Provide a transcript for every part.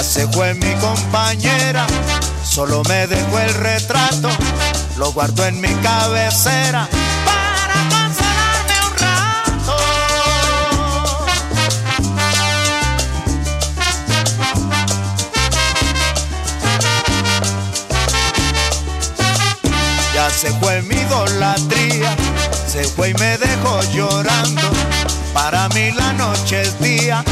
Ya se fue mi compañera, solo me dejó el retrato, lo guardo en mi cabecera para consolarme un rato. Ya se fue mi idolatría, se fue y me dejó llorando. Para mí la noche es día.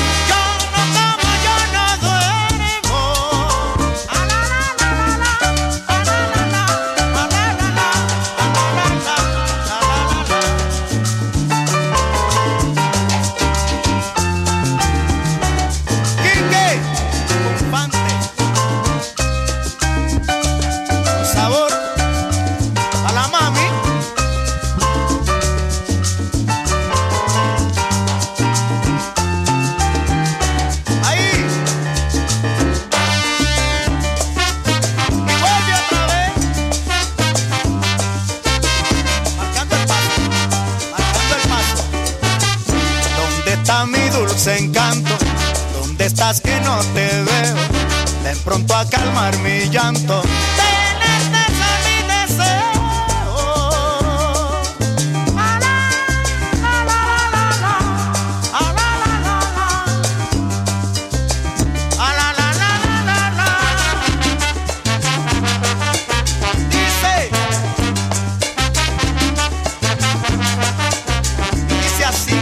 Dulce encanto? ¿Dónde estás que no te veo? Ven pronto a calmar mi llanto. Mi deseo. Ah. Ah. Ah. Dice así.